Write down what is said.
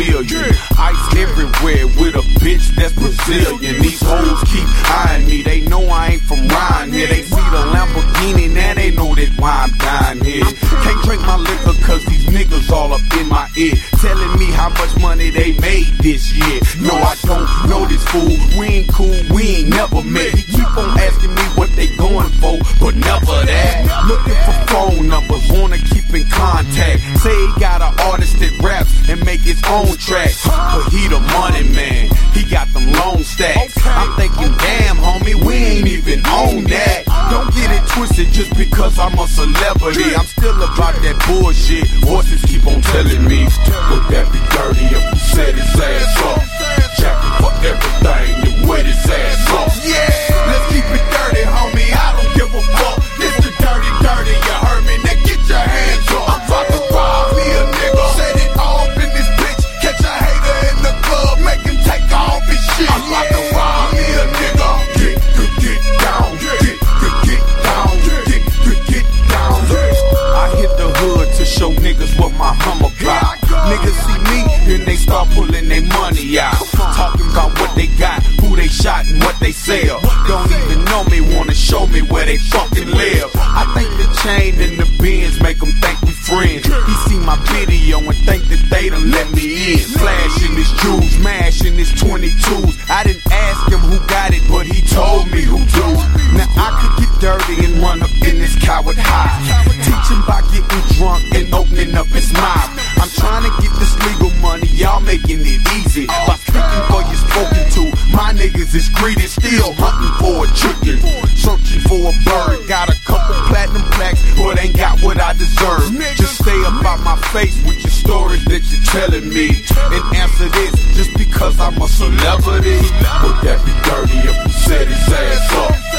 million. Ice everywhere with a bitch that's Brazilian. These hoes keep eyeing me, they know I ain't from Ryan here. They see the Lamborghini, now they know that why I'm dying here. Can't drink my liquor cause these niggas all up in my ear. Telling me how much money they made this year. No, I don't know this fool. We ain't cool, we ain't never met. He keep on asking me what they going for, but never that. Looking for phone numbers, wanna keep in contact. Say he got an his own tracks. But he the money man, he got them long stacks. I'm thinking, damn homie, we ain't even on that. Don't get it twisted just because I'm a celebrity. I'm still about that bullshit. Voices keep on telling me, would that be then they start pulling their money out. Talking about what they got, who they shot, and what they sell. Don't even know me, wanna show me where they fucking live. I think the chain and the bins make them think we friends. He see my video and think that they done let me in. Flashing his jewels, mashing his 22s. I didn't ask him who got it, but he told me who do. Now I could get dirty and run up in this coward high. Teach him by getting drunk and opening up his mouth. Niggas is greedy, still hunting for a chicken. Searching for a bird, got a couple platinum plaques, but ain't got what I deserve. Just stay about my face with your stories that you're telling me. And answer this, just because I'm a celebrity. Would that be dirty if we set his ass up?